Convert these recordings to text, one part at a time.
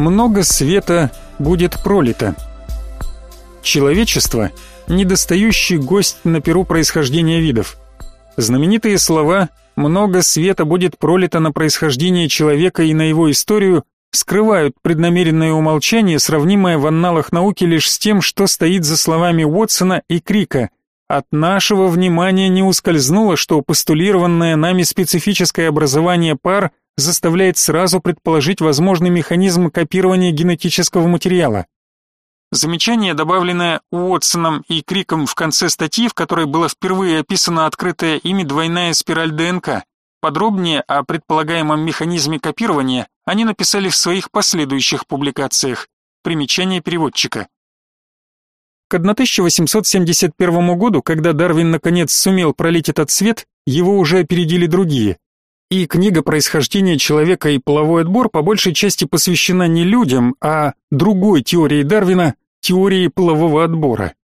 много света будет пролито. Человечество – недостающий гость на перу происхождения видов. Знаменитые слова «много света будет пролито на происхождение человека и на его историю» скрывают преднамеренное умолчание, сравнимое в анналах науки лишь с тем, что стоит за словами Уотсона и Крика. От нашего внимания не ускользнуло, что постулированное нами специфическое образование пар заставляет сразу предположить возможный механизм копирования генетического материала. Замечание, добавленное Уотсоном и Криком в конце статьи, в которой было впервые описано открытое ими двойная спираль ДНК. Подробнее о предполагаемом механизме копирования они написали в своих последующих публикациях. Примечание переводчика. К 1871 году, когда Дарвин наконец сумел пролить этот свет, его уже опередили другие. И книга «Происхождение человека и половой отбор» по большей части посвящена не людям, а другой теории Дарвина – теории полового отбора.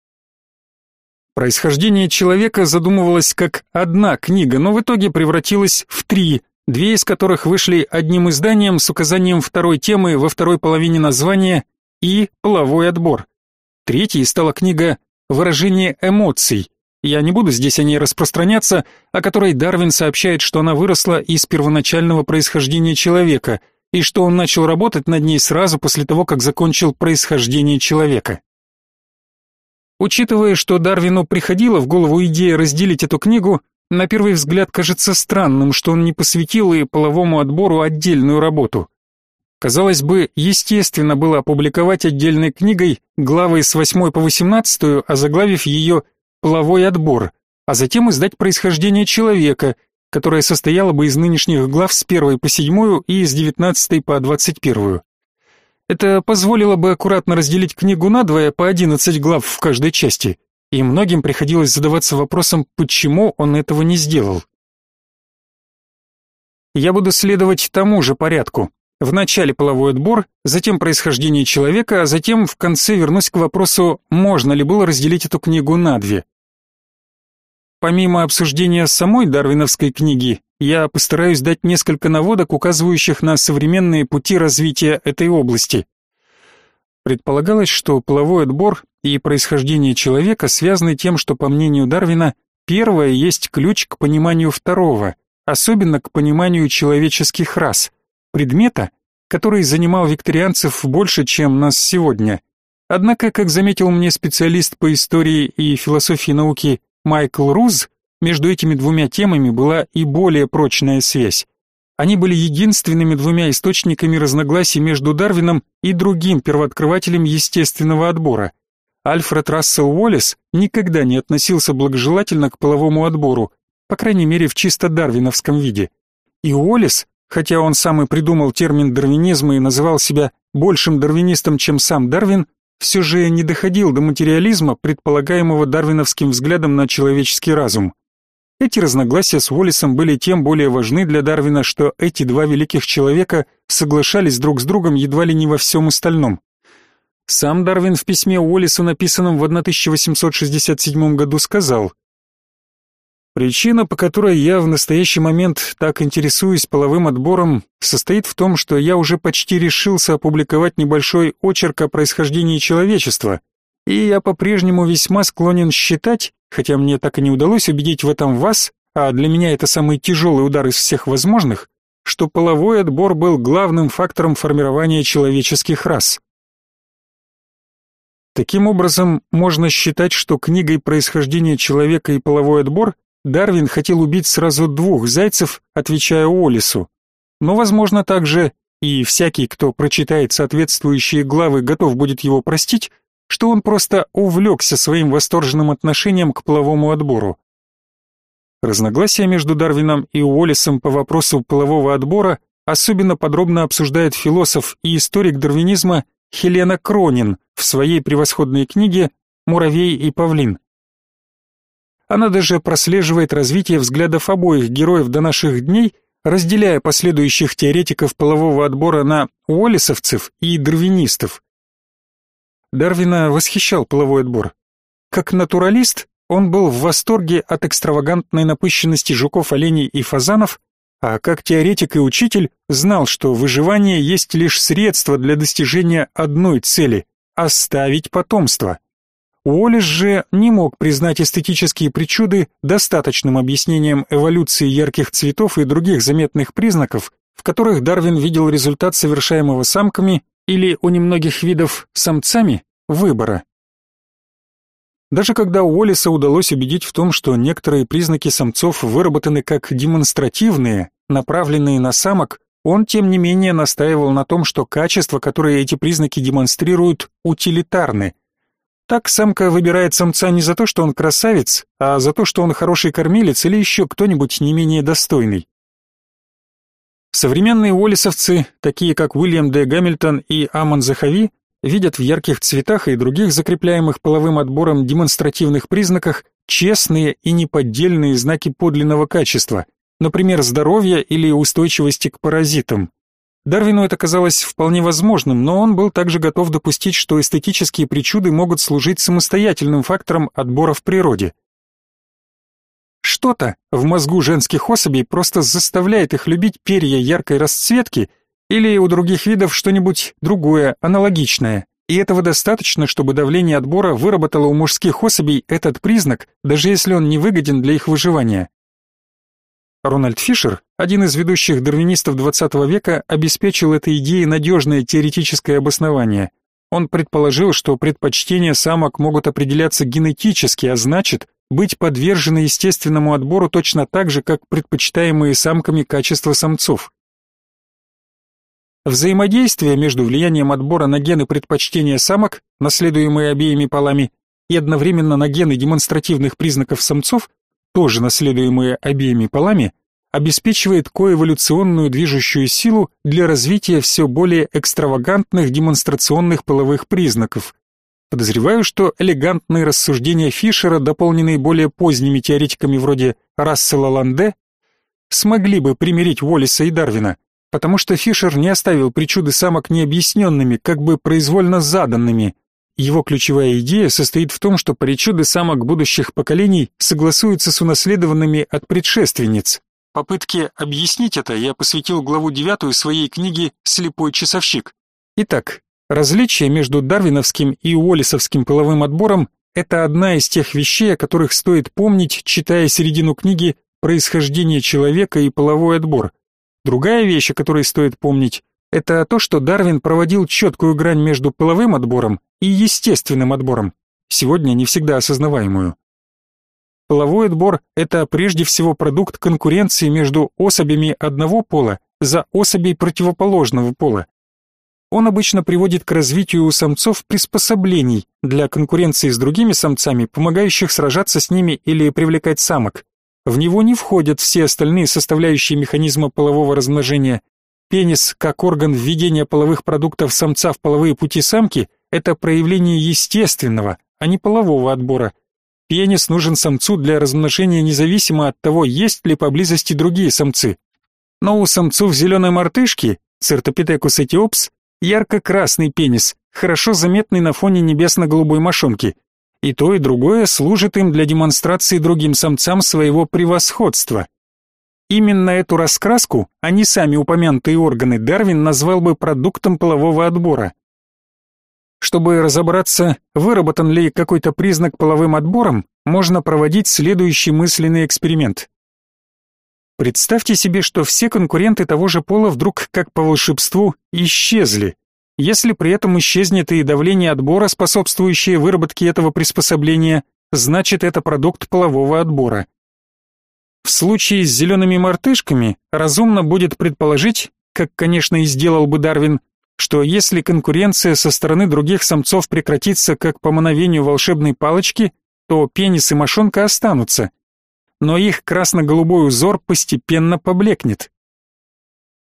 Происхождение человека задумывалось как одна книга, но в итоге превратилась в три, две из которых вышли одним изданием с указанием второй темы во второй половине названия и «Половой отбор». Третьей стала книга «Выражение эмоций», я не буду здесь о ней распространяться, о которой Дарвин сообщает, что она выросла из первоначального происхождения человека и что он начал работать над ней сразу после того, как закончил происхождение человека. Учитывая, что Дарвину приходила в голову идея разделить эту книгу, на первый взгляд кажется странным, что он не посвятил и половому отбору отдельную работу. Казалось бы, естественно было опубликовать отдельной книгой главы с 8 по 18, озаглавив ее половой отбор, а затем издать происхождение человека, которое состояло бы из нынешних глав с первой по седьмую и с девятнадцатой по двадцать первую. Это позволило бы аккуратно разделить книгу надвое по одиннадцать глав в каждой части, и многим приходилось задаваться вопросом, почему он этого не сделал. Я буду следовать тому же порядку. Вначале половой отбор, затем происхождение человека, а затем в конце вернусь к вопросу, можно ли было разделить эту книгу на две. Помимо обсуждения самой дарвиновской книги, я постараюсь дать несколько наводок, указывающих на современные пути развития этой области. Предполагалось, что половой отбор и происхождение человека связаны тем, что, по мнению Дарвина, первое есть ключ к пониманию второго, особенно к пониманию человеческих рас, предмета, который занимал викторианцев больше, чем нас сегодня. Однако, как заметил мне специалист по истории и философии науки Майкл Руз, между этими двумя темами была и более прочная связь. Они были единственными двумя источниками разногласий между Дарвином и другим первооткрывателем естественного отбора. Альфред Рассел Уоллес никогда не относился благожелательно к половому отбору, по крайней мере в чисто дарвиновском виде. И Уоллес, хотя он сам и придумал термин дарвинизма и называл себя большим дарвинистом, чем сам Дарвин, все же не доходил до материализма, предполагаемого дарвиновским взглядом на человеческий разум. Эти разногласия с Уоллесом были тем более важны для Дарвина, что эти два великих человека соглашались друг с другом едва ли не во всем остальном. Сам Дарвин в письме Уоллесу, написанном в 1867 году, сказал Причина, по которой я в настоящий момент так интересуюсь половым отбором, состоит в том, что я уже почти решился опубликовать небольшой очерк о происхождении человечества, и я по-прежнему весьма склонен считать, хотя мне так и не удалось убедить в этом вас, а для меня это самый тяжелый удар из всех возможных, что половой отбор был главным фактором формирования человеческих рас. Таким образом, можно считать, что книгой «Происхождение человека и половой отбор» Дарвин хотел убить сразу двух зайцев, отвечая Олису. Но, возможно, также, и всякий, кто прочитает соответствующие главы, готов будет его простить, что он просто увлекся своим восторженным отношением к половому отбору. Разногласия между Дарвином и Уоллесом по вопросу полового отбора особенно подробно обсуждает философ и историк дарвинизма Хелена Кронин в своей превосходной книге «Муравей и павлин». Она даже прослеживает развитие взглядов обоих героев до наших дней, разделяя последующих теоретиков полового отбора на уоллисовцев и дарвинистов. Дарвина восхищал половой отбор. Как натуралист, он был в восторге от экстравагантной напыщенности жуков, оленей и фазанов, а как теоретик и учитель знал, что выживание есть лишь средство для достижения одной цели – оставить потомство. Уоллес же не мог признать эстетические причуды достаточным объяснением эволюции ярких цветов и других заметных признаков, в которых Дарвин видел результат совершаемого самками или у немногих видов самцами выбора. Даже когда Уоллеса удалось убедить в том, что некоторые признаки самцов выработаны как демонстративные, направленные на самок, он тем не менее настаивал на том, что качества, которые эти признаки демонстрируют, утилитарны – так самка выбирает самца не за то, что он красавец, а за то, что он хороший кормилец или еще кто-нибудь не менее достойный. Современные уоллисовцы, такие как Уильям Д. Гамильтон и Амон Захави, видят в ярких цветах и других закрепляемых половым отбором демонстративных признаках честные и неподдельные знаки подлинного качества, например, здоровья или устойчивости к паразитам. Дарвину это казалось вполне возможным, но он был также готов допустить, что эстетические причуды могут служить самостоятельным фактором отбора в природе. Что-то в мозгу женских особей просто заставляет их любить перья яркой расцветки или у других видов что-нибудь другое, аналогичное. И этого достаточно, чтобы давление отбора выработало у мужских особей этот признак, даже если он не выгоден для их выживания. Рональд Фишер, один из ведущих дарвинистов XX века, обеспечил этой идее надежное теоретическое обоснование. Он предположил, что предпочтения самок могут определяться генетически, а значит, быть подвержены естественному отбору точно так же, как предпочитаемые самками качества самцов. Взаимодействие между влиянием отбора на гены предпочтения самок, наследуемые обеими полами, и одновременно на гены демонстративных признаков самцов, тоже наследуемые обеими полами, обеспечивает коэволюционную движущую силу для развития все более экстравагантных демонстрационных половых признаков. Подозреваю, что элегантные рассуждения Фишера, дополненные более поздними теоретиками вроде Рассела Ланде, смогли бы примирить Уоллиса и Дарвина, потому что Фишер не оставил причуды самок необъясненными, как бы произвольно заданными – его ключевая идея состоит в том, что причуды самок будущих поколений согласуются с унаследованными от предшественниц. Попытке объяснить это я посвятил главу девятую своей книги «Слепой часовщик». Итак, различие между дарвиновским и уоллисовским половым отбором – это одна из тех вещей, о которых стоит помнить, читая середину книги «Происхождение человека и половой отбор». Другая вещь, о которой стоит помнить – это то, что Дарвин проводил четкую грань между половым отбором и естественным отбором, сегодня не всегда осознаваемую. Половой отбор – это прежде всего продукт конкуренции между особями одного пола за особей противоположного пола. Он обычно приводит к развитию у самцов приспособлений для конкуренции с другими самцами, помогающих сражаться с ними или привлекать самок. В него не входят все остальные составляющие механизма полового размножения, Пенис, как орган введения половых продуктов самца в половые пути самки, это проявление естественного, а не полового отбора. Пенис нужен самцу для размножения независимо от того, есть ли поблизости другие самцы. Но у самцов зеленой мартышки, Цертопитекус этиопс, ярко-красный пенис, хорошо заметный на фоне небесно-голубой мошонки. И то, и другое служит им для демонстрации другим самцам своего превосходства. Именно эту раскраску, а не сами упомянутые органы, Дарвин назвал бы продуктом полового отбора. Чтобы разобраться, выработан ли какой-то признак половым отбором, можно проводить следующий мысленный эксперимент. Представьте себе, что все конкуренты того же пола вдруг, как по волшебству, исчезли. Если при этом исчезнет и давление отбора, способствующее выработке этого приспособления, значит это продукт полового отбора. В случае с зелеными мартышками разумно будет предположить, как, конечно, и сделал бы Дарвин, что если конкуренция со стороны других самцов прекратится как по мановению волшебной палочки, то пенис и мошонка останутся, но их красно-голубой узор постепенно поблекнет.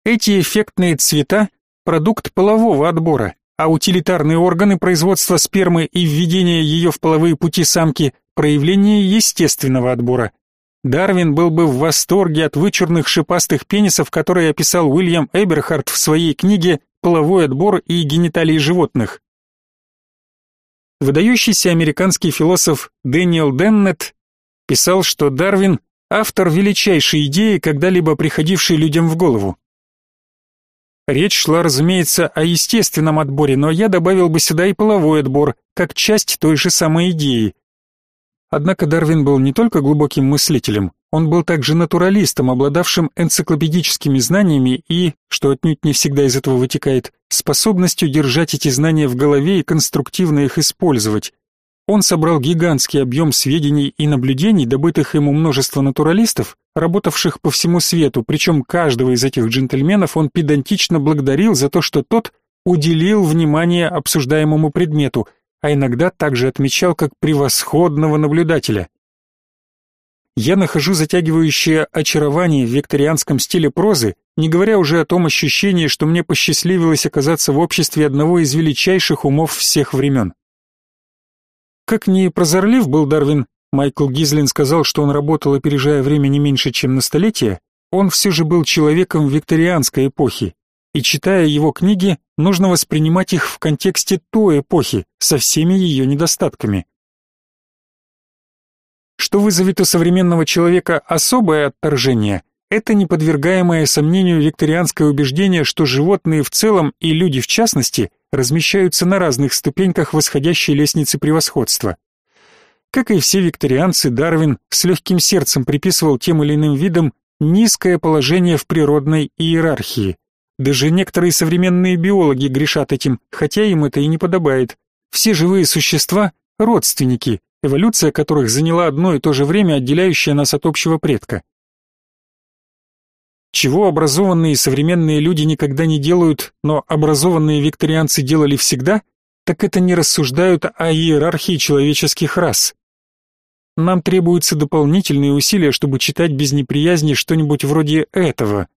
Эти эффектные цвета – продукт полового отбора, а утилитарные органы производства спермы и введения ее в половые пути самки – проявление естественного отбора – Дарвин был бы в восторге от вычурных шипастых пенисов, которые описал Уильям Эберхард в своей книге «Половой отбор и гениталии животных». Выдающийся американский философ Дэниел Деннет писал, что Дарвин автор величайшей идеи, когда-либо приходившей людям в голову. Речь шла, разумеется, о естественном отборе, но я добавил бы сюда и половой отбор, как часть той же самой идеи. Однако Дарвин был не только глубоким мыслителем, он был также натуралистом, обладавшим энциклопедическими знаниями и, что отнюдь не всегда из этого вытекает, способностью держать эти знания в голове и конструктивно их использовать. Он собрал гигантский объем сведений и наблюдений, добытых ему множество натуралистов, работавших по всему свету, причем каждого из этих джентльменов он педантично благодарил за то, что тот уделил внимание обсуждаемому предмету, а иногда также отмечал как превосходного наблюдателя. Я нахожу затягивающее очарование в викторианском стиле прозы, не говоря уже о том ощущении, что мне посчастливилось оказаться в обществе одного из величайших умов всех времен. Как ни прозорлив был Дарвин, Майкл Гизлин сказал, что он работал, опережая время не меньше, чем на столетие, он все же был человеком викторианской эпохи, и читая его книги, нужно воспринимать их в контексте той эпохи, со всеми ее недостатками. Что вызовет у современного человека особое отторжение, это неподвергаемое сомнению викторианское убеждение, что животные в целом и люди в частности размещаются на разных ступеньках восходящей лестницы превосходства. Как и все викторианцы, Дарвин с легким сердцем приписывал тем или иным видам низкое положение в природной иерархии. Даже некоторые современные биологи грешат этим, хотя им это и не подобает. Все живые существа — родственники, эволюция которых заняла одно и то же время, отделяющее нас от общего предка. Чего образованные современные люди никогда не делают, но образованные викторианцы делали всегда, так это не рассуждают о иерархии человеческих рас. Нам требуются дополнительные усилия, чтобы читать без неприязни что-нибудь вроде этого.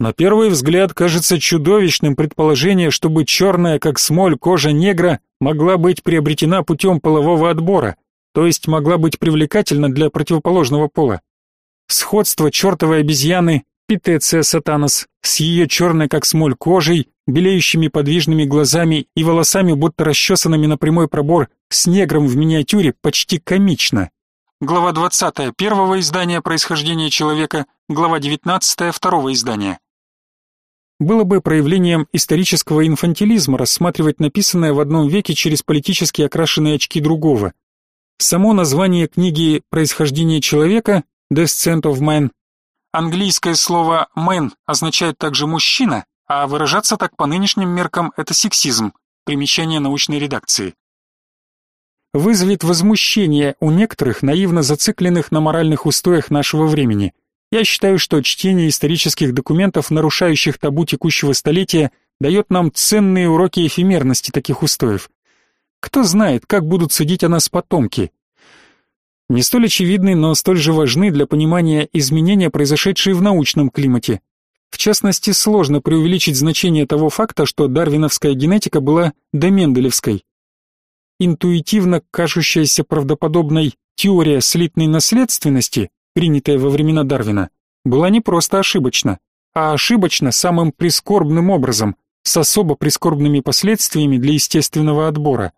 На первый взгляд кажется чудовищным предположение, чтобы черная, как смоль, кожа негра могла быть приобретена путем полового отбора, то есть могла быть привлекательна для противоположного пола. Сходство чертовой обезьяны Питеция сатанос с ее черной, как смоль, кожей, белеющими подвижными глазами и волосами, будто расчесанными на прямой пробор, с негром в миниатюре почти комично. Глава 20 первого издания «Происхождение человека», глава 19 второго издания. Было бы проявлением исторического инфантилизма рассматривать написанное в одном веке через политически окрашенные очки другого. Само название книги «Происхождение человека» «Descent of Man» Английское слово «man» означает также «мужчина», а выражаться так по нынешним меркам – это сексизм. Примечание научной редакции вызовет возмущение у некоторых наивно зацикленных на моральных устоях нашего времени. Я считаю, что чтение исторических документов, нарушающих табу текущего столетия, дает нам ценные уроки эфемерности таких устоев. Кто знает, как будут судить о нас потомки. Не столь очевидны, но столь же важны для понимания изменения, произошедшие в научном климате. В частности, сложно преувеличить значение того факта, что дарвиновская генетика была доменделевской интуитивно кажущаяся правдоподобной теория слитной наследственности, принятая во времена Дарвина, была не просто ошибочна, а ошибочна самым прискорбным образом, с особо прискорбными последствиями для естественного отбора.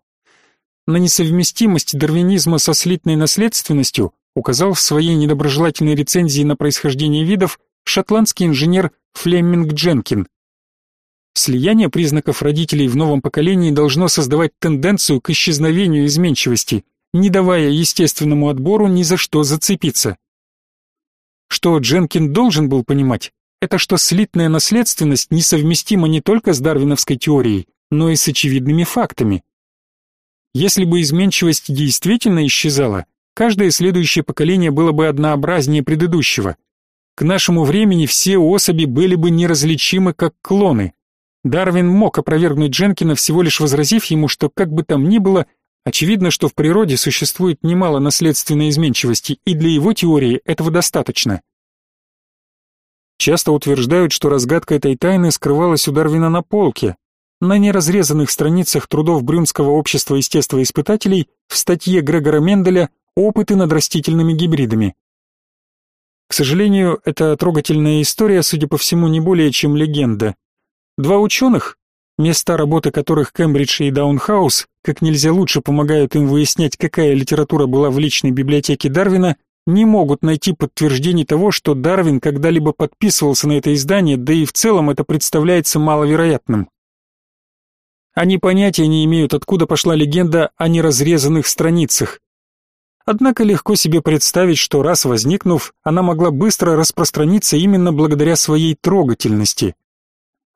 На несовместимость дарвинизма со слитной наследственностью указал в своей недоброжелательной рецензии на происхождение видов шотландский инженер Флеминг Дженкин, Слияние признаков родителей в новом поколении должно создавать тенденцию к исчезновению изменчивости, не давая естественному отбору ни за что зацепиться. Что Дженкин должен был понимать, это что слитная наследственность несовместима не только с дарвиновской теорией, но и с очевидными фактами. Если бы изменчивость действительно исчезала, каждое следующее поколение было бы однообразнее предыдущего. К нашему времени все особи были бы неразличимы как клоны. Дарвин мог опровергнуть Дженкина, всего лишь возразив ему, что как бы там ни было, очевидно, что в природе существует немало наследственной изменчивости, и для его теории этого достаточно. Часто утверждают, что разгадка этой тайны скрывалась у Дарвина на полке, на неразрезанных страницах трудов Брюнского общества естествоиспытателей в статье Грегора Менделя «Опыты над растительными гибридами». К сожалению, эта трогательная история, судя по всему, не более чем легенда. Два ученых, места работы которых Кембридж и Даунхаус как нельзя лучше помогают им выяснять, какая литература была в личной библиотеке Дарвина, не могут найти подтверждений того, что Дарвин когда-либо подписывался на это издание, да и в целом это представляется маловероятным. Они понятия не имеют, откуда пошла легенда о неразрезанных страницах. Однако легко себе представить, что раз возникнув, она могла быстро распространиться именно благодаря своей трогательности.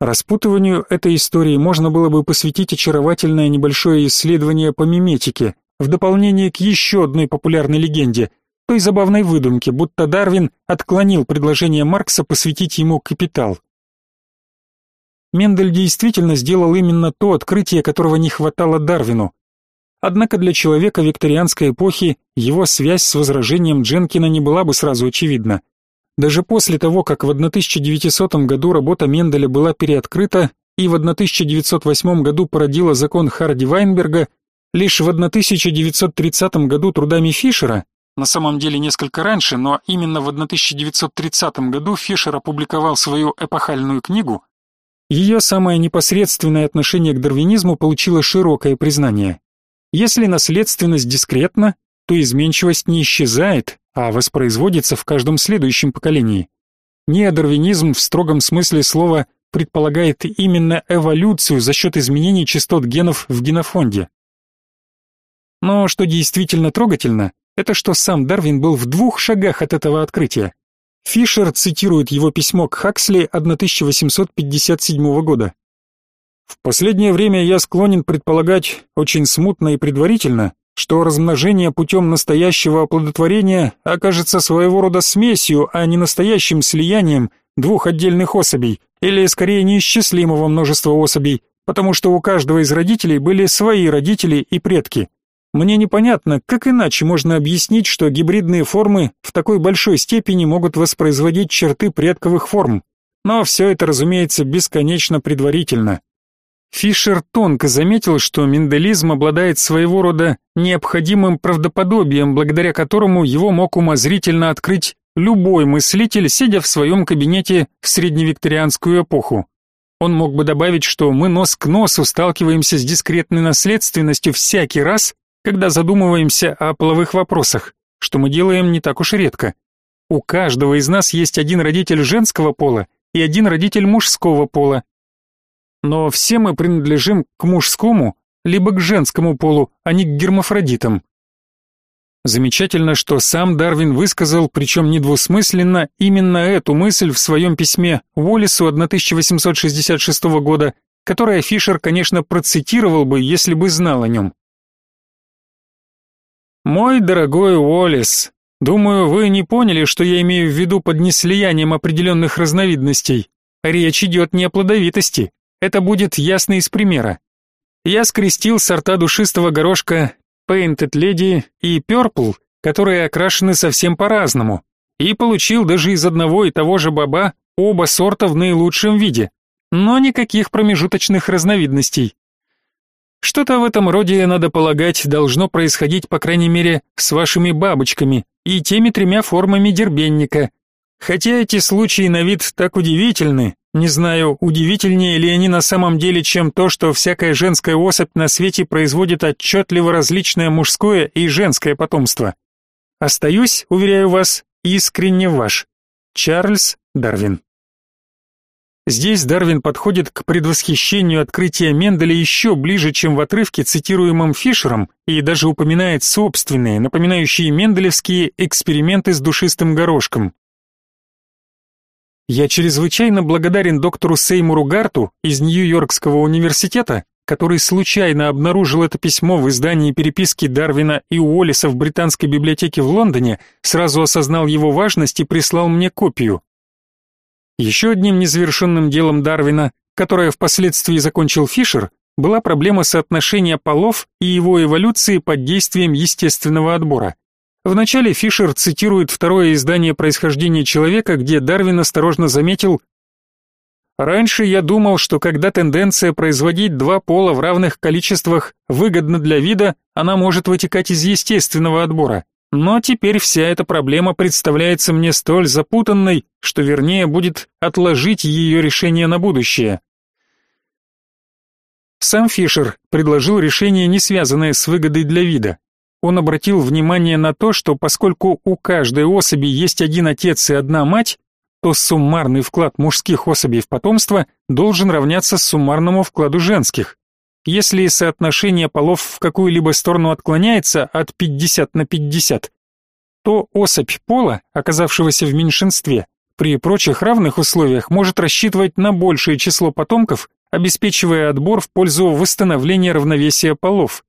Распутыванию этой истории можно было бы посвятить очаровательное небольшое исследование по миметике, в дополнение к еще одной популярной легенде, той забавной выдумке, будто Дарвин отклонил предложение Маркса посвятить ему капитал. Мендель действительно сделал именно то открытие, которого не хватало Дарвину. Однако для человека викторианской эпохи его связь с возражением Дженкина не была бы сразу очевидна. Даже после того, как в 1900 году работа Менделя была переоткрыта и в 1908 году породила закон Харди-Вайнберга, лишь в 1930 году трудами Фишера, на самом деле несколько раньше, но именно в 1930 году Фишер опубликовал свою эпохальную книгу, ее самое непосредственное отношение к дарвинизму получило широкое признание. Если наследственность дискретна, то изменчивость не исчезает, а воспроизводится в каждом следующем поколении. Неодарвинизм в строгом смысле слова предполагает именно эволюцию за счет изменений частот генов в генофонде. Но что действительно трогательно, это что сам Дарвин был в двух шагах от этого открытия. Фишер цитирует его письмо к Хаксли 1857 года. В последнее время я склонен предполагать очень смутно и предварительно, что размножение путем настоящего оплодотворения окажется своего рода смесью, а не настоящим слиянием двух отдельных особей, или скорее неисчислимого множества особей, потому что у каждого из родителей были свои родители и предки. Мне непонятно, как иначе можно объяснить, что гибридные формы в такой большой степени могут воспроизводить черты предковых форм. Но все это, разумеется, бесконечно предварительно. Фишер тонко заметил, что менделизм обладает своего рода необходимым правдоподобием, благодаря которому его мог умозрительно открыть любой мыслитель, сидя в своем кабинете в средневикторианскую эпоху. Он мог бы добавить, что мы нос к носу сталкиваемся с дискретной наследственностью всякий раз, когда задумываемся о половых вопросах, что мы делаем не так уж редко. У каждого из нас есть один родитель женского пола и один родитель мужского пола, но все мы принадлежим к мужскому либо к женскому полу, а не к гермафродитам. Замечательно, что сам Дарвин высказал, причем недвусмысленно, именно эту мысль в своем письме Уоллесу 1866 года, которое Фишер, конечно, процитировал бы, если бы знал о нем. «Мой дорогой Уоллес, думаю, вы не поняли, что я имею в виду под неслиянием определенных разновидностей. Речь идет не о плодовитости, это будет ясно из примера. Я скрестил сорта душистого горошка Painted Lady и Purple, которые окрашены совсем по-разному, и получил даже из одного и того же баба оба сорта в наилучшем виде, но никаких промежуточных разновидностей. Что-то в этом роде, надо полагать, должно происходить, по крайней мере, с вашими бабочками и теми тремя формами дербенника. Хотя эти случаи на вид так удивительны, не знаю, удивительнее ли они на самом деле, чем то, что всякая женская особь на свете производит отчетливо различное мужское и женское потомство. Остаюсь, уверяю вас, искренне ваш. Чарльз Дарвин. Здесь Дарвин подходит к предвосхищению открытия Менделя еще ближе, чем в отрывке, цитируемом Фишером, и даже упоминает собственные, напоминающие менделевские эксперименты с душистым горошком. Я чрезвычайно благодарен доктору Сеймуру Гарту из Нью-Йоркского университета, который случайно обнаружил это письмо в издании переписки Дарвина и Уоллеса в британской библиотеке в Лондоне, сразу осознал его важность и прислал мне копию. Еще одним незавершенным делом Дарвина, которое впоследствии закончил Фишер, была проблема соотношения полов и его эволюции под действием естественного отбора. Вначале Фишер цитирует второе издание «Происхождение человека», где Дарвин осторожно заметил «Раньше я думал, что когда тенденция производить два пола в равных количествах выгодна для вида, она может вытекать из естественного отбора. Но теперь вся эта проблема представляется мне столь запутанной, что вернее будет отложить ее решение на будущее». Сам Фишер предложил решение, не связанное с выгодой для вида. Он обратил внимание на то, что поскольку у каждой особи есть один отец и одна мать, то суммарный вклад мужских особей в потомство должен равняться суммарному вкладу женских. Если соотношение полов в какую-либо сторону отклоняется от 50 на 50, то особь пола, оказавшегося в меньшинстве, при прочих равных условиях может рассчитывать на большее число потомков, обеспечивая отбор в пользу восстановления равновесия полов.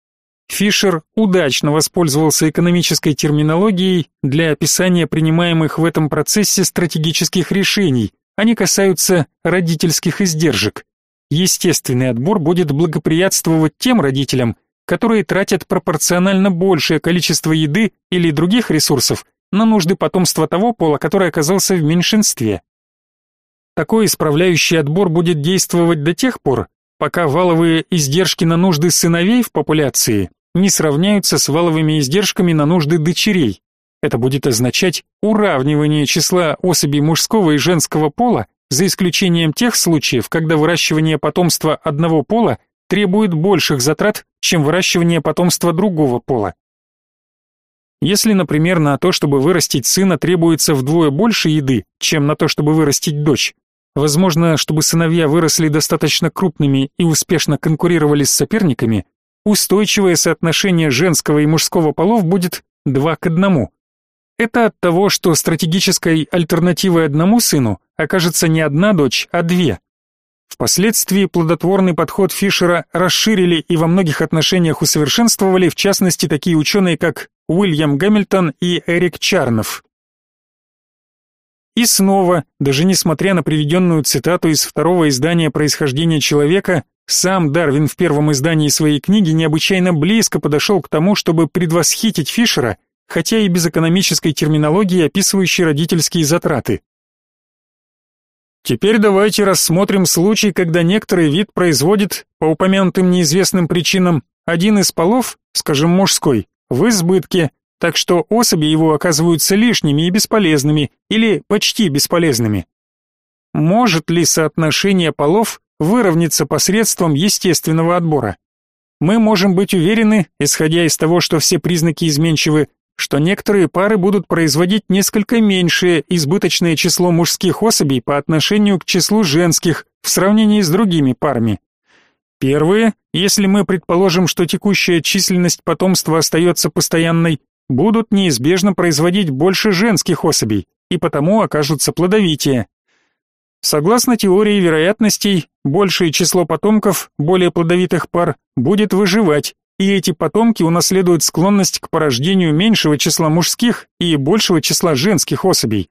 Фишер удачно воспользовался экономической терминологией для описания принимаемых в этом процессе стратегических решений. Они касаются родительских издержек. Естественный отбор будет благоприятствовать тем родителям, которые тратят пропорционально большее количество еды или других ресурсов на нужды потомства того пола, который оказался в меньшинстве. Такой исправляющий отбор будет действовать до тех пор, пока валовые издержки на нужды сыновей в популяции не сравняются с валовыми издержками на нужды дочерей. Это будет означать уравнивание числа особей мужского и женского пола, за исключением тех случаев, когда выращивание потомства одного пола требует больших затрат, чем выращивание потомства другого пола. Если, например, на то, чтобы вырастить сына, требуется вдвое больше еды, чем на то, чтобы вырастить дочь, возможно, чтобы сыновья выросли достаточно крупными и успешно конкурировали с соперниками, устойчивое соотношение женского и мужского полов будет 2 к 1. Это от того, что стратегической альтернативой одному сыну окажется не одна дочь, а две. Впоследствии плодотворный подход Фишера расширили и во многих отношениях усовершенствовали, в частности, такие ученые, как Уильям Гамильтон и Эрик Чарнов. И снова, даже несмотря на приведенную цитату из второго издания «Происхождение человека», сам Дарвин в первом издании своей книги необычайно близко подошел к тому, чтобы предвосхитить Фишера, хотя и без экономической терминологии, описывающей родительские затраты. Теперь давайте рассмотрим случай, когда некоторый вид производит, по упомянутым неизвестным причинам, один из полов, скажем, мужской, в избытке, так что особи его оказываются лишними и бесполезными, или почти бесполезными. Может ли соотношение полов выровняться посредством естественного отбора. Мы можем быть уверены, исходя из того, что все признаки изменчивы, что некоторые пары будут производить несколько меньшее избыточное число мужских особей по отношению к числу женских в сравнении с другими парами. Первые, если мы предположим, что текущая численность потомства остается постоянной, будут неизбежно производить больше женских особей и потому окажутся плодовитее. Согласно теории вероятностей, большее число потомков более плодовитых пар будет выживать, и эти потомки унаследуют склонность к порождению меньшего числа мужских и большего числа женских особей.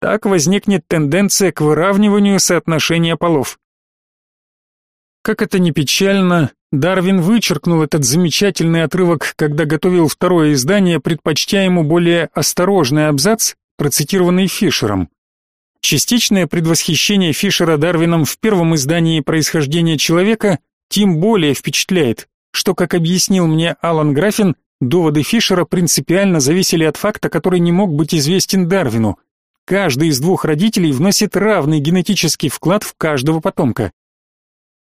Так возникнет тенденция к выравниванию соотношения полов. Как это ни печально, Дарвин вычеркнул этот замечательный отрывок, когда готовил второе издание, предпочтя ему более осторожный абзац, процитированный Фишером. Частичное предвосхищение Фишера Дарвином в первом издании «Происхождение человека» тем более впечатляет, что, как объяснил мне Алан Графин, доводы Фишера принципиально зависели от факта, который не мог быть известен Дарвину. Каждый из двух родителей вносит равный генетический вклад в каждого потомка.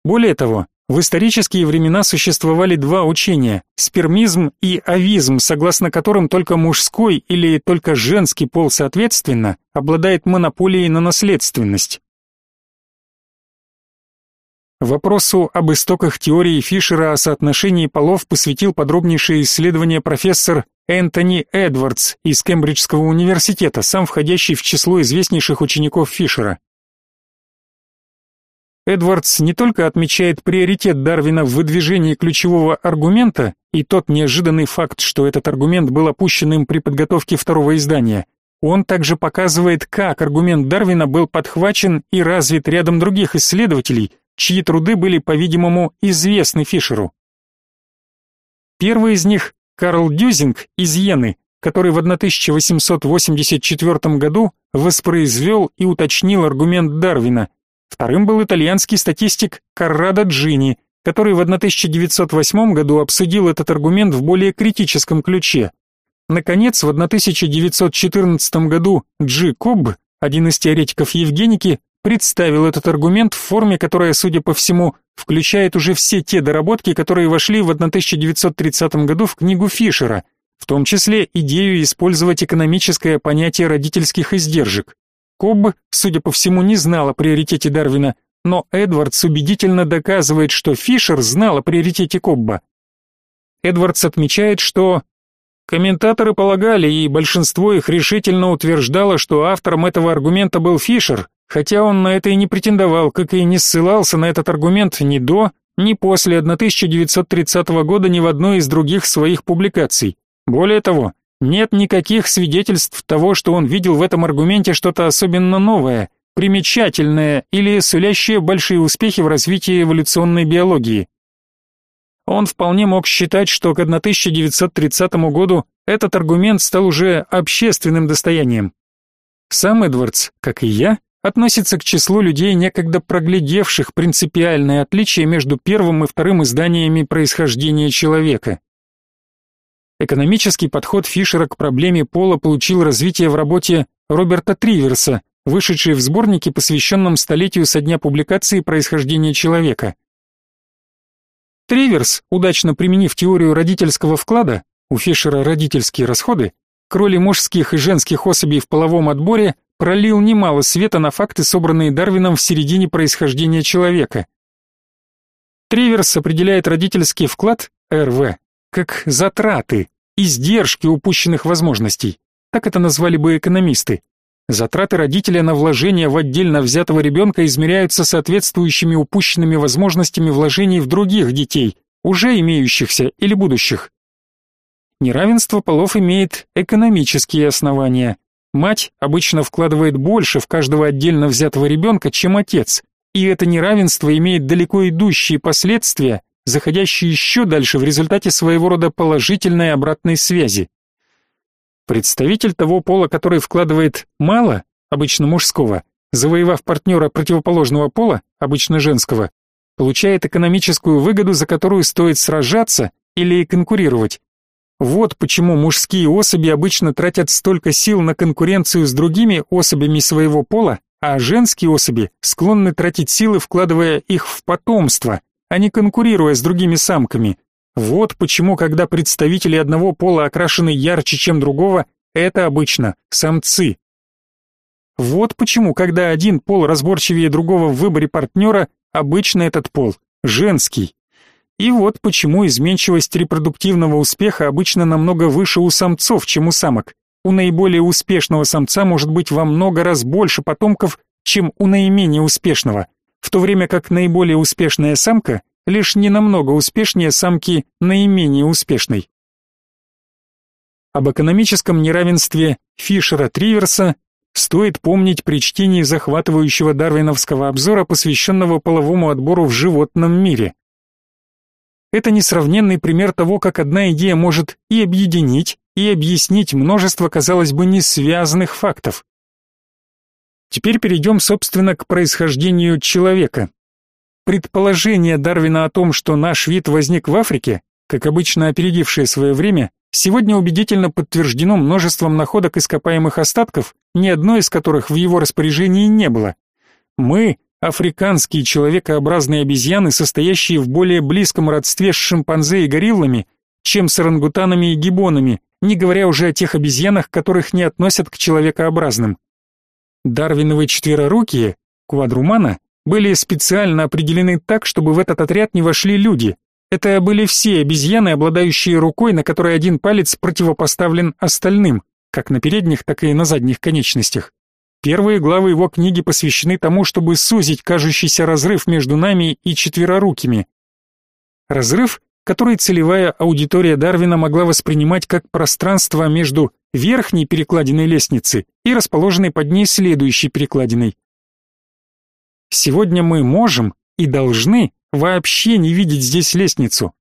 Более того, в исторические времена существовали два учения – спермизм и авизм, согласно которым только мужской или только женский пол соответственно обладает монополией на наследственность. Вопросу об истоках теории Фишера о соотношении полов посвятил подробнейшее исследование профессор Энтони Эдвардс из Кембриджского университета, сам входящий в число известнейших учеников Фишера. Эдвардс не только отмечает приоритет Дарвина в выдвижении ключевого аргумента и тот неожиданный факт, что этот аргумент был опущен им при подготовке второго издания, он также показывает, как аргумент Дарвина был подхвачен и развит рядом других исследователей, чьи труды были, по-видимому, известны Фишеру. Первый из них Карл Дюзинг из Йены, который в 1884 году воспроизвел и уточнил аргумент Дарвина, Вторым был итальянский статистик Каррадо Джини, который в 1908 году обсудил этот аргумент в более критическом ключе. Наконец, в 1914 году Джи Кобб, один из теоретиков Евгеники, представил этот аргумент в форме, которая, судя по всему, включает уже все те доработки, которые вошли в 1930 году в книгу Фишера, в том числе идею использовать экономическое понятие родительских издержек. Кобб, судя по всему, не знал о приоритете Дарвина, но Эдвардс убедительно доказывает, что Фишер знал о приоритете Кобба. Эдвардс отмечает, что комментаторы полагали, и большинство их решительно утверждало, что автором этого аргумента был Фишер, хотя он на это и не претендовал, как и не ссылался на этот аргумент ни до, ни после 1930 года ни в одной из других своих публикаций. Более того, нет никаких свидетельств того, что он видел в этом аргументе что-то особенно новое, примечательное или сулящее большие успехи в развитии эволюционной биологии. Он вполне мог считать, что к 1930 году этот аргумент стал уже общественным достоянием. Сам Эдвардс, как и я, относится к числу людей, некогда проглядевших принципиальное отличие между первым и вторым изданиями происхождения человека. Экономический подход Фишера к проблеме пола получил развитие в работе Роберта Триверса, вышедшей в сборнике, посвященном столетию со дня публикации происхождения человека. Триверс, удачно применив теорию родительского вклада, у Фишера родительские расходы, к роли мужских и женских особей в половом отборе, пролил немало света на факты, собранные Дарвином в середине происхождения человека. Триверс определяет родительский вклад, РВ, как затраты, издержки упущенных возможностей. Так это назвали бы экономисты. Затраты родителя на вложение в отдельно взятого ребенка измеряются соответствующими упущенными возможностями вложений в других детей, уже имеющихся или будущих. Неравенство полов имеет экономические основания. Мать обычно вкладывает больше в каждого отдельно взятого ребенка, чем отец, и это неравенство имеет далеко идущие последствия, заходящие еще дальше в результате своего рода положительной обратной связи. Представитель того пола, который вкладывает мало, обычно мужского, завоевав партнера противоположного пола, обычно женского, получает экономическую выгоду, за которую стоит сражаться или конкурировать, вот почему мужские особи обычно тратят столько сил на конкуренцию с другими особями своего пола, а женские особи склонны тратить силы, вкладывая их в потомство, а не конкурируя с другими самками. Вот почему, когда представители одного пола окрашены ярче, чем другого, это обычно самцы. Вот почему, когда один пол разборчивее другого в выборе партнера, обычно этот пол женский. И вот почему изменчивость репродуктивного успеха обычно намного выше у самцов, чем у самок. У наиболее успешного самца может быть во много раз больше потомков, чем у наименее успешного, в то время как наиболее успешная самка лишь не намного успешнее самки наименее успешной. Об экономическом неравенстве Фишера-Триверса стоит помнить при чтении захватывающего дарвиновского обзора, посвященного половому отбору в животном мире. Это несравненный пример того, как одна идея может и объединить, и объяснить множество, казалось бы, не связанных фактов. Теперь перейдем, собственно, к происхождению человека. Предположение Дарвина о том, что наш вид возник в Африке, как обычно опередившее свое время, сегодня убедительно подтверждено множеством находок ископаемых остатков, ни одной из которых в его распоряжении не было. Мы африканские человекообразные обезьяны, состоящие в более близком родстве с шимпанзе и гориллами, чем с орангутанами и гибонами, не говоря уже о тех обезьянах, которых не относят к человекообразным. Дарвиновы четверорукие, квадрумана, были специально определены так, чтобы в этот отряд не вошли люди. Это были все обезьяны, обладающие рукой, на которой один палец противопоставлен остальным, как на передних, так и на задних конечностях. Первые главы его книги посвящены тому, чтобы сузить кажущийся разрыв между нами и четверорукими. Разрыв, который целевая аудитория Дарвина могла воспринимать как пространство между верхней перекладиной лестницы и расположенной под ней следующей перекладиной. Сегодня мы можем и должны вообще не видеть здесь лестницу.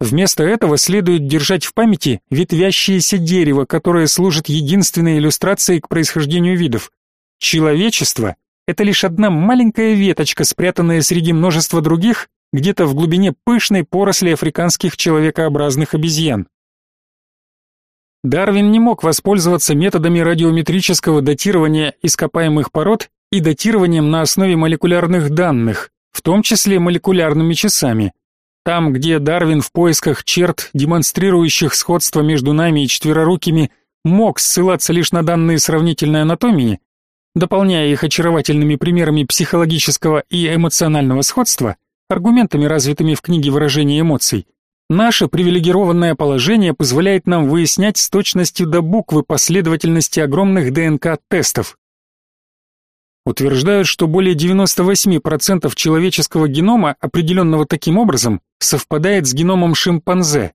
Вместо этого следует держать в памяти ветвящееся дерево, которое служит единственной иллюстрацией к происхождению видов. Человечество — это лишь одна маленькая веточка, спрятанная среди множества других, где-то в глубине пышной поросли африканских человекообразных обезьян. Дарвин не мог воспользоваться методами радиометрического датирования ископаемых пород и датированием на основе молекулярных данных, в том числе молекулярными часами. Там, где Дарвин в поисках черт, демонстрирующих сходство между нами и четверорукими, мог ссылаться лишь на данные сравнительной анатомии, дополняя их очаровательными примерами психологического и эмоционального сходства, аргументами, развитыми в книге выражения эмоций, наше привилегированное положение позволяет нам выяснять с точностью до буквы последовательности огромных ДНК-тестов. Утверждают, что более 98% человеческого генома, определенного таким образом, совпадает с геномом шимпанзе.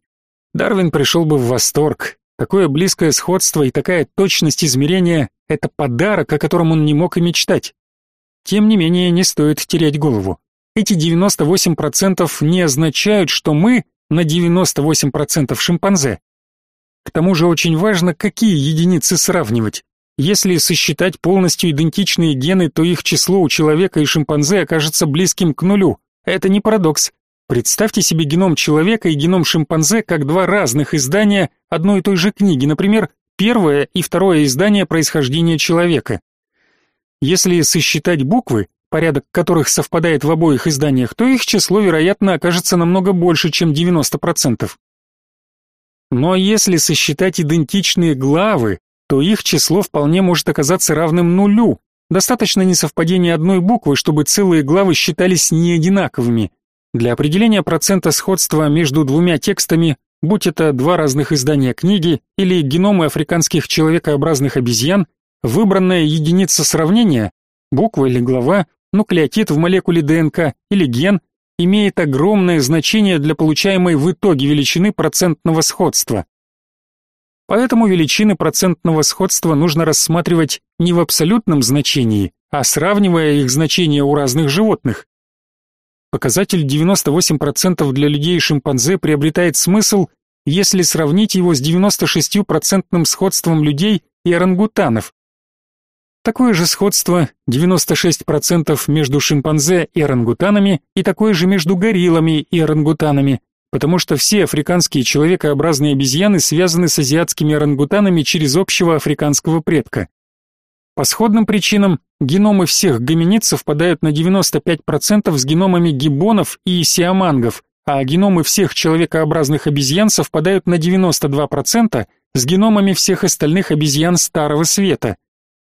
Дарвин пришел бы в восторг. Такое близкое сходство и такая точность измерения – это подарок, о котором он не мог и мечтать. Тем не менее, не стоит терять голову. Эти 98% не означают, что мы на 98% шимпанзе. К тому же очень важно, какие единицы сравнивать. Если сосчитать полностью идентичные гены, то их число у человека и шимпанзе окажется близким к нулю. Это не парадокс. Представьте себе геном человека и геном шимпанзе как два разных издания одной и той же книги, например, первое и второе издание происхождения человека. Если сосчитать буквы, порядок которых совпадает в обоих изданиях, то их число, вероятно, окажется намного больше, чем 90%. Но если сосчитать идентичные главы, то их число вполне может оказаться равным нулю. Достаточно несовпадения одной буквы, чтобы целые главы считались неодинаковыми. Для определения процента сходства между двумя текстами, будь это два разных издания книги или геномы африканских человекообразных обезьян, выбранная единица сравнения, буква или глава, нуклеотид в молекуле ДНК или ген, имеет огромное значение для получаемой в итоге величины процентного сходства. Поэтому величины процентного сходства нужно рассматривать не в абсолютном значении, а сравнивая их значения у разных животных. Показатель 98% для людей и шимпанзе приобретает смысл, если сравнить его с 96% сходством людей и орангутанов. Такое же сходство 96% между шимпанзе и орангутанами и такое же между гориллами и орангутанами, потому что все африканские человекообразные обезьяны связаны с азиатскими орангутанами через общего африканского предка. По сходным причинам геномы всех гоминид совпадают на 95% с геномами гиббонов и сиамангов, а геномы всех человекообразных обезьян совпадают на 92% с геномами всех остальных обезьян Старого Света.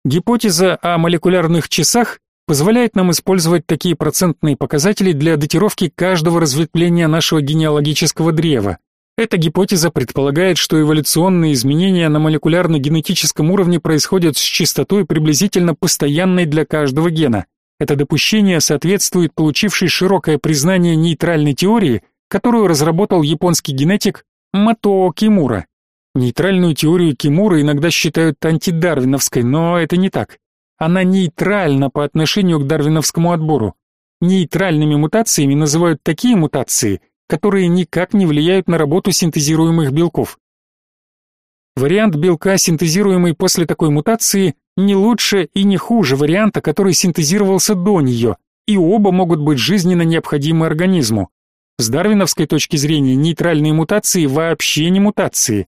Гипотеза о молекулярных часах позволяет нам использовать такие процентные показатели для датировки каждого разветвления нашего генеалогического древа. Эта гипотеза предполагает, что эволюционные изменения на молекулярно-генетическом уровне происходят с частотой приблизительно постоянной для каждого гена. Это допущение соответствует получившей широкое признание нейтральной теории, которую разработал японский генетик Матоо Кимура. Нейтральную теорию Кимура иногда считают антидарвиновской, но это не так. Она нейтральна по отношению к дарвиновскому отбору. Нейтральными мутациями называют такие мутации, которые никак не влияют на работу синтезируемых белков. Вариант белка, синтезируемый после такой мутации, не лучше и не хуже варианта, который синтезировался до нее, и оба могут быть жизненно необходимы организму. С дарвиновской точки зрения нейтральные мутации вообще не мутации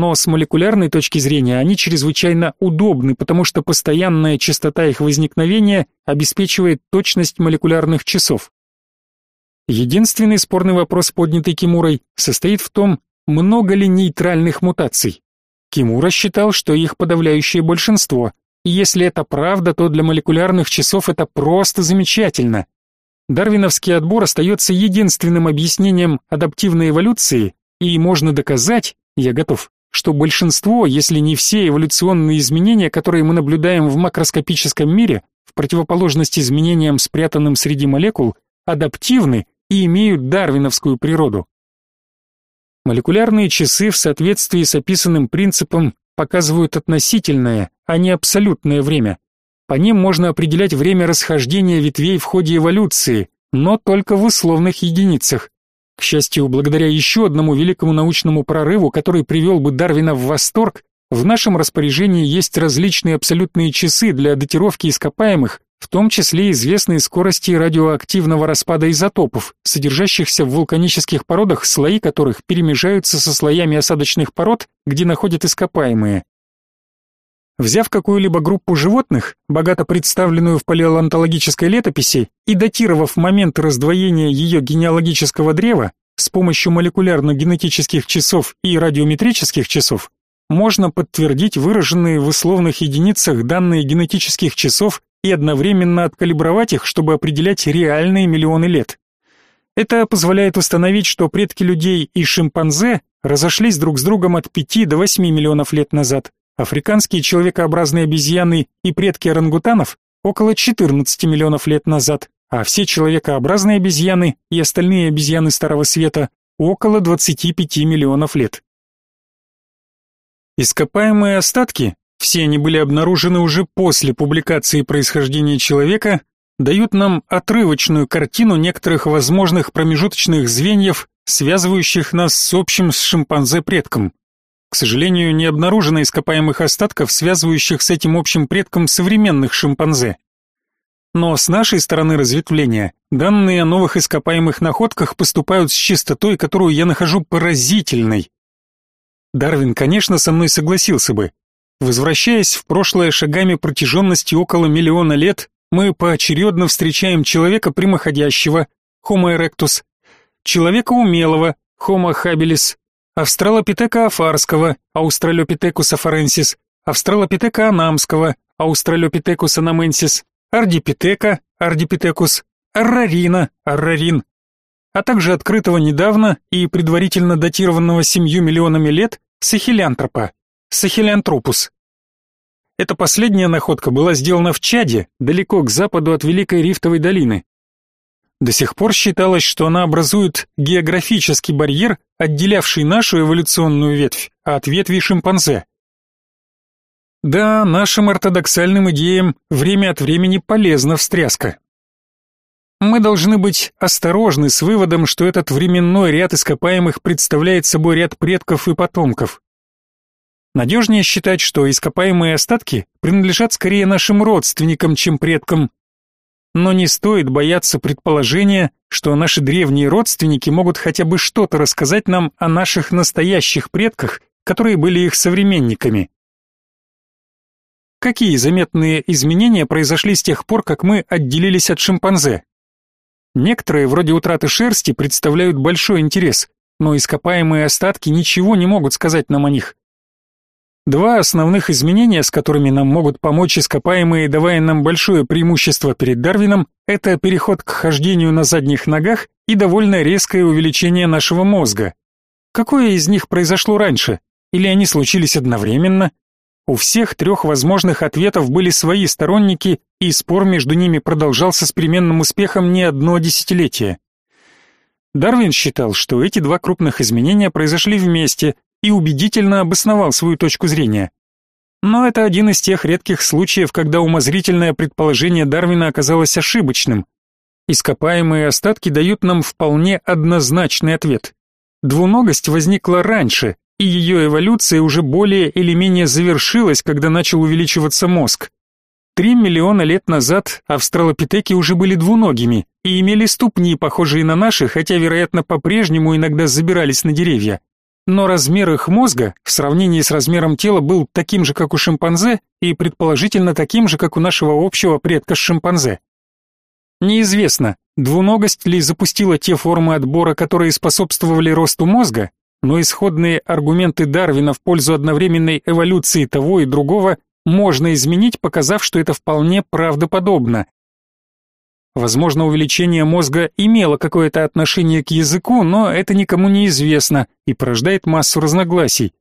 но с молекулярной точки зрения они чрезвычайно удобны, потому что постоянная частота их возникновения обеспечивает точность молекулярных часов. Единственный спорный вопрос, поднятый Кимурой, состоит в том, много ли нейтральных мутаций. Кимура считал, что их подавляющее большинство, и если это правда, то для молекулярных часов это просто замечательно. Дарвиновский отбор остается единственным объяснением адаптивной эволюции, и можно доказать, я готов, что большинство, если не все эволюционные изменения, которые мы наблюдаем в макроскопическом мире, в противоположность изменениям, спрятанным среди молекул, адаптивны и имеют дарвиновскую природу. Молекулярные часы в соответствии с описанным принципом показывают относительное, а не абсолютное время. По ним можно определять время расхождения ветвей в ходе эволюции, но только в условных единицах. К счастью, благодаря еще одному великому научному прорыву, который привел бы Дарвина в восторг, в нашем распоряжении есть различные абсолютные часы для датировки ископаемых, в том числе известные скорости радиоактивного распада изотопов, содержащихся в вулканических породах, слои которых перемежаются со слоями осадочных пород, где находят ископаемые. Взяв какую-либо группу животных, богато представленную в палеонтологической летописи, и датировав момент раздвоения ее генеалогического древа, с помощью молекулярно-генетических часов и радиометрических часов можно подтвердить выраженные в условных единицах данные генетических часов и одновременно откалибровать их, чтобы определять реальные миллионы лет. Это позволяет установить, что предки людей и шимпанзе разошлись друг с другом от 5 до 8 миллионов лет назад, африканские человекообразные обезьяны и предки орангутанов около 14 миллионов лет назад, а все человекообразные обезьяны и остальные обезьяны Старого Света около 25 миллионов лет. Ископаемые остатки, все они были обнаружены уже после публикации происхождения человека, дают нам отрывочную картину некоторых возможных промежуточных звеньев, связывающих нас с общим с шимпанзе предком. К сожалению, не обнаружено ископаемых остатков, связывающих с этим общим предком современных шимпанзе. Но с нашей стороны разветвления данные о новых ископаемых находках поступают с чистотой, которую я нахожу поразительной. Дарвин, конечно, со мной согласился бы. Возвращаясь в прошлое шагами протяженностью около миллиона лет, мы поочередно встречаем человека прямоходящего, Homo erectus, человека умелого, Homo habilis, австралопитека афарского, Australopithecus afarensis, австралопитека анамского, Australopithecus anamensis, ардипитека, ардипитекус, аррарина, аррарин, а также открытого недавно и предварительно датированного семью миллионами лет сахилянтропа, сахилянтропус. Эта последняя находка была сделана в Чаде, далеко к западу от Великой Рифтовой долины. До сих пор считалось, что она образует географический барьер, отделявший нашу эволюционную ветвь от ветви шимпанзе. Да, нашим ортодоксальным идеям время от времени полезна встряска. Мы должны быть осторожны с выводом, что этот временной ряд ископаемых представляет собой ряд предков и потомков. Надежнее считать, что ископаемые остатки принадлежат скорее нашим родственникам, чем предкам. Но не стоит бояться предположения, что наши древние родственники могут хотя бы что-то рассказать нам о наших настоящих предках, которые были их современниками. Какие заметные изменения произошли с тех пор, как мы отделились от шимпанзе? Некоторые, вроде утраты шерсти, представляют большой интерес, но ископаемые остатки ничего не могут сказать нам о них. Два основных изменения, с которыми нам могут помочь ископаемые, давая нам большое преимущество перед Дарвином, это переход к хождению на задних ногах и довольно резкое увеличение нашего мозга. Какое из них произошло раньше? Или они случились одновременно? У всех трех возможных ответов были свои сторонники, и спор между ними продолжался с переменным успехом не одно десятилетие. Дарвин считал, что эти два крупных изменения произошли вместе, и убедительно обосновал свою точку зрения. Но это один из тех редких случаев, когда умозрительное предположение Дарвина оказалось ошибочным. Ископаемые остатки дают нам вполне однозначный ответ. Двуногость возникла раньше, и ее эволюция уже более или менее завершилась, когда начал увеличиваться мозг. Три миллиона лет назад австралопитеки уже были двуногими и имели ступни, похожие на наши, хотя, вероятно, по-прежнему иногда забирались на деревья. Но размер их мозга в сравнении с размером тела был таким же, как у шимпанзе, и предположительно таким же, как у нашего общего предка шимпанзе. Неизвестно, двуногость ли запустила те формы отбора, которые способствовали росту мозга, но исходные аргументы Дарвина в пользу одновременной эволюции того и другого можно изменить, показав, что это вполне правдоподобно. Возможно, увеличение мозга имело какое-то отношение к языку, но это никому не известно и порождает массу разногласий.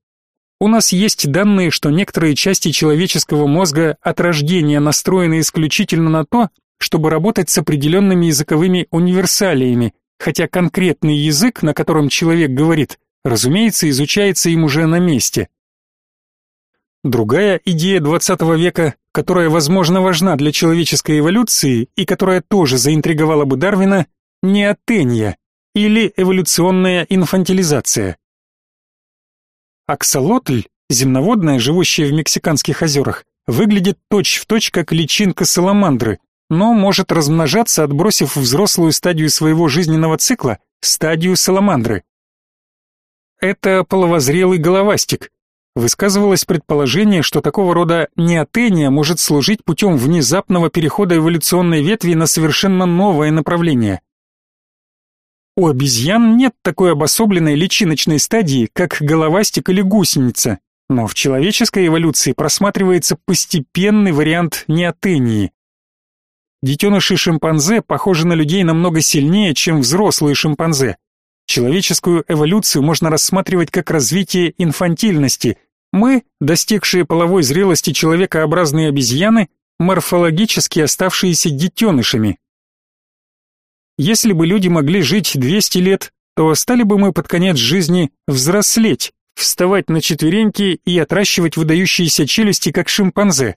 У нас есть данные, что некоторые части человеческого мозга от рождения настроены исключительно на то, чтобы работать с определенными языковыми универсалиями, хотя конкретный язык, на котором человек говорит, разумеется, изучается им уже на месте. Другая идея XX века, которая, возможно, важна для человеческой эволюции и которая тоже заинтриговала бы Дарвина, неотения или эволюционная инфантилизация. Аксолотль, земноводная, живущая в Мексиканских озерах, выглядит точь-в-точь точь как личинка саламандры, но может размножаться, отбросив взрослую стадию своего жизненного цикла, стадию саламандры. Это половозрелый головастик. Высказывалось предположение, что такого рода неотения может служить путем внезапного перехода эволюционной ветви на совершенно новое направление. У обезьян нет такой обособленной личиночной стадии, как головастик или гусеница, но в человеческой эволюции просматривается постепенный вариант неотении. Детеныши шимпанзе похожи на людей намного сильнее, чем взрослые шимпанзе. Человеческую эволюцию можно рассматривать как развитие инфантильности. Мы, достигшие половой зрелости человекообразные обезьяны, морфологически оставшиеся детенышами. Если бы люди могли жить 200 лет, то стали бы мы под конец жизни взрослеть, вставать на четвереньки и отращивать выдающиеся челюсти, как шимпанзе.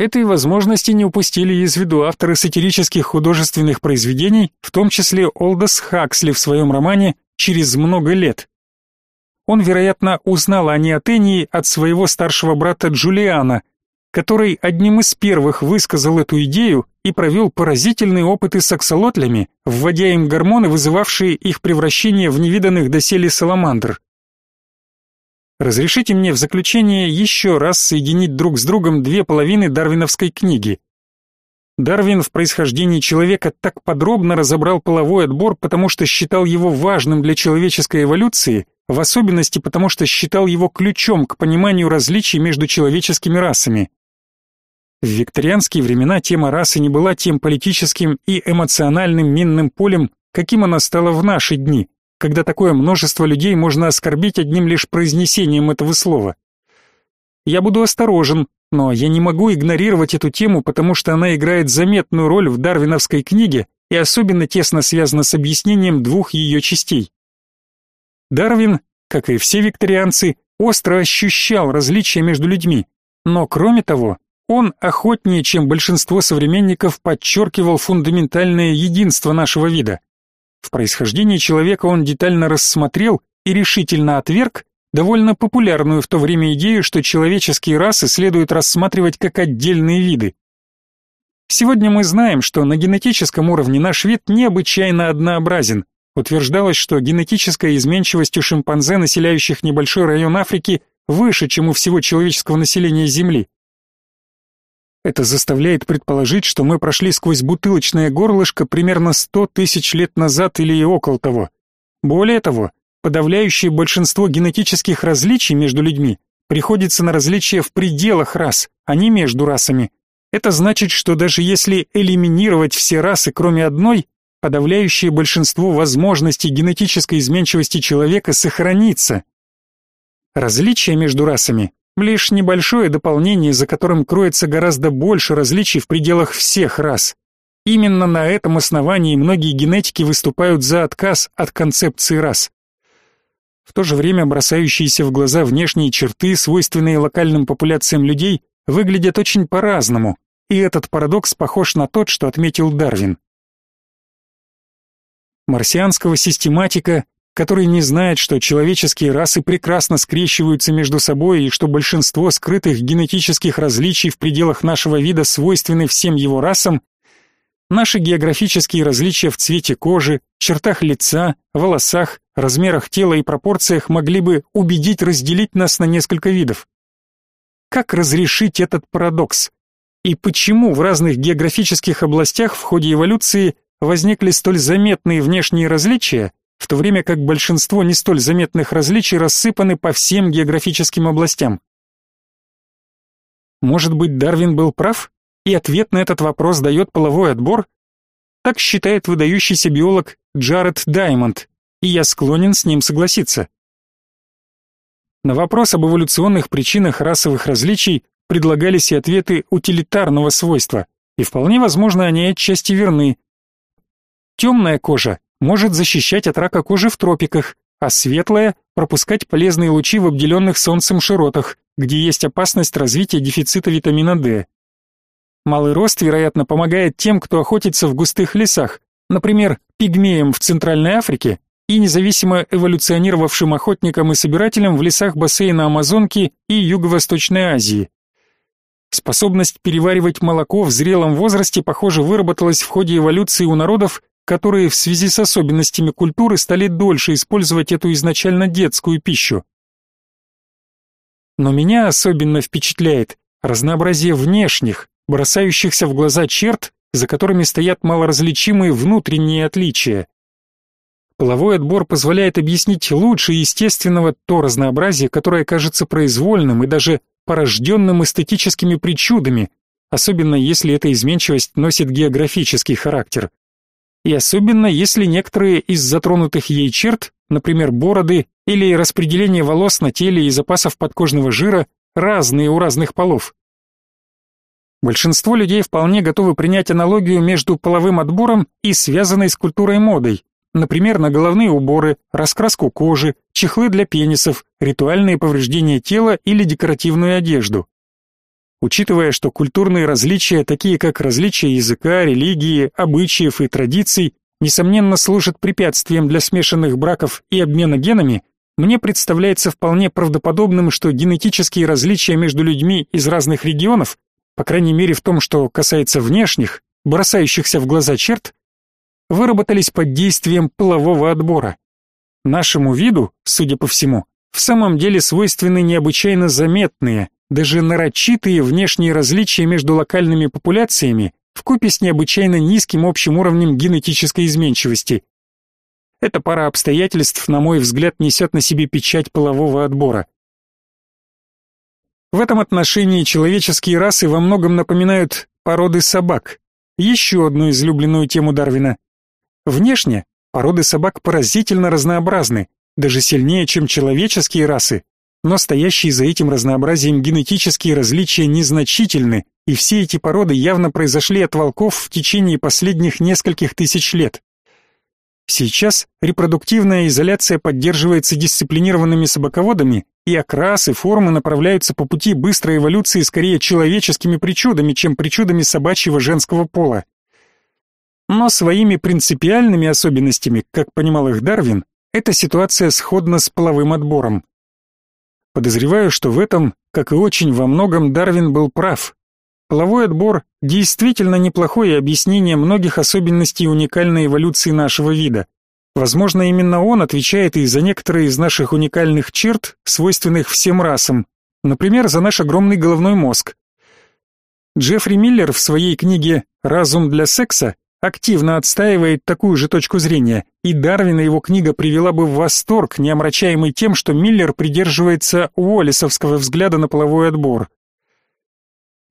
Этой возможности не упустили из виду авторы сатирических художественных произведений, в том числе Олдос Хаксли в своем романе «Через много лет». Он, вероятно, узнал о неотении от своего старшего брата Джулиана, который одним из первых высказал эту идею и провел поразительные опыты с аксолотлями, вводя им гормоны, вызывавшие их превращение в невиданных доселе саламандр. Разрешите мне в заключение еще раз соединить друг с другом две половины дарвиновской книги. Дарвин в происхождении человека так подробно разобрал половой отбор, потому что считал его важным для человеческой эволюции, в особенности потому что считал его ключом к пониманию различий между человеческими расами. В викторианские времена тема расы не была тем политическим и эмоциональным минным полем, каким она стала в наши дни когда такое множество людей можно оскорбить одним лишь произнесением этого слова. Я буду осторожен, но я не могу игнорировать эту тему, потому что она играет заметную роль в дарвиновской книге и особенно тесно связана с объяснением двух ее частей. Дарвин, как и все викторианцы, остро ощущал различия между людьми, но кроме того, он охотнее, чем большинство современников, подчеркивал фундаментальное единство нашего вида. В происхождении человека он детально рассмотрел и решительно отверг довольно популярную в то время идею, что человеческие расы следует рассматривать как отдельные виды. Сегодня мы знаем, что на генетическом уровне наш вид необычайно однообразен. Утверждалось, что генетическая изменчивость у шимпанзе, населяющих небольшой район Африки, выше, чем у всего человеческого населения Земли. Это заставляет предположить, что мы прошли сквозь бутылочное горлышко примерно сто тысяч лет назад или около того. Более того, подавляющее большинство генетических различий между людьми приходится на различия в пределах рас, а не между расами. Это значит, что даже если элиминировать все расы, кроме одной, подавляющее большинство возможностей генетической изменчивости человека сохранится. Различия между расами Лишь небольшое дополнение, за которым кроется гораздо больше различий в пределах всех рас. Именно на этом основании многие генетики выступают за отказ от концепции рас. В то же время бросающиеся в глаза внешние черты, свойственные локальным популяциям людей, выглядят очень по-разному, и этот парадокс похож на тот, что отметил Дарвин. Марсианского систематика который не знает, что человеческие расы прекрасно скрещиваются между собой и что большинство скрытых генетических различий в пределах нашего вида свойственны всем его расам, наши географические различия в цвете кожи, чертах лица, волосах, размерах тела и пропорциях могли бы убедить разделить нас на несколько видов. Как разрешить этот парадокс? И почему в разных географических областях в ходе эволюции возникли столь заметные внешние различия, в то время как большинство не столь заметных различий рассыпаны по всем географическим областям. Может быть, Дарвин был прав, и ответ на этот вопрос дает половой отбор? Так считает выдающийся биолог Джаред Даймонд, и я склонен с ним согласиться. На вопрос об эволюционных причинах расовых различий предлагались и ответы утилитарного свойства, и вполне возможно они отчасти верны. Темная кожа может защищать от рака кожи в тропиках, а светлая – пропускать полезные лучи в обделенных солнцем широтах, где есть опасность развития дефицита витамина D. Малый рост, вероятно, помогает тем, кто охотится в густых лесах, например, пигмеям в Центральной Африке и независимо эволюционировавшим охотникам и собирателям в лесах бассейна Амазонки и Юго-Восточной Азии. Способность переваривать молоко в зрелом возрасте, похоже, выработалась в ходе эволюции у народов, которые в связи с особенностями культуры стали дольше использовать эту изначально детскую пищу. Но меня особенно впечатляет разнообразие внешних, бросающихся в глаза черт, за которыми стоят малоразличимые внутренние отличия. Половой отбор позволяет объяснить лучше естественного то разнообразие, которое кажется произвольным и даже порожденным эстетическими причудами, особенно если эта изменчивость носит географический характер. И особенно если некоторые из затронутых ей черт, например, бороды или распределение волос на теле и запасов подкожного жира, разные у разных полов. Большинство людей вполне готовы принять аналогию между половым отбором и связанной с культурой модой, например, на головные уборы, раскраску кожи, чехлы для пенисов, ритуальные повреждения тела или декоративную одежду. Учитывая, что культурные различия, такие как различия языка, религии, обычаев и традиций, несомненно служат препятствием для смешанных браков и обмена генами, мне представляется вполне правдоподобным, что генетические различия между людьми из разных регионов, по крайней мере в том, что касается внешних, бросающихся в глаза черт, выработались под действием полового отбора. Нашему виду, судя по всему, в самом деле свойственны необычайно заметные, даже нарочитые внешние различия между локальными популяциями вкупе с необычайно низким общим уровнем генетической изменчивости. Эта пара обстоятельств, на мой взгляд, несет на себе печать полового отбора. В этом отношении человеческие расы во многом напоминают породы собак, еще одну излюбленную тему Дарвина. Внешне породы собак поразительно разнообразны, даже сильнее, чем человеческие расы, но стоящие за этим разнообразием генетические различия незначительны, и все эти породы явно произошли от волков в течение последних нескольких тысяч лет. Сейчас репродуктивная изоляция поддерживается дисциплинированными собаководами, и окрасы, формы направляются по пути быстрой эволюции скорее человеческими причудами, чем причудами собачьего женского пола. Но своими принципиальными особенностями, как понимал их Дарвин, эта ситуация сходна с половым отбором. Подозреваю, что в этом, как и очень во многом, Дарвин был прав. Половой отбор действительно неплохое объяснение многих особенностей уникальной эволюции нашего вида. Возможно, именно он отвечает и за некоторые из наших уникальных черт, свойственных всем расам, например, за наш огромный головной мозг. Джеффри Миллер в своей книге «Разум для секса» активно отстаивает такую же точку зрения, и Дарвина его книга привела бы в восторг, не омрачаемый тем, что Миллер придерживается уоллисовского взгляда на половой отбор.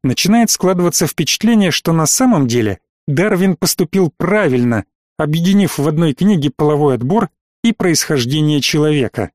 Начинает складываться впечатление, что на самом деле Дарвин поступил правильно, объединив в одной книге половой отбор и происхождение человека.